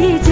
победит.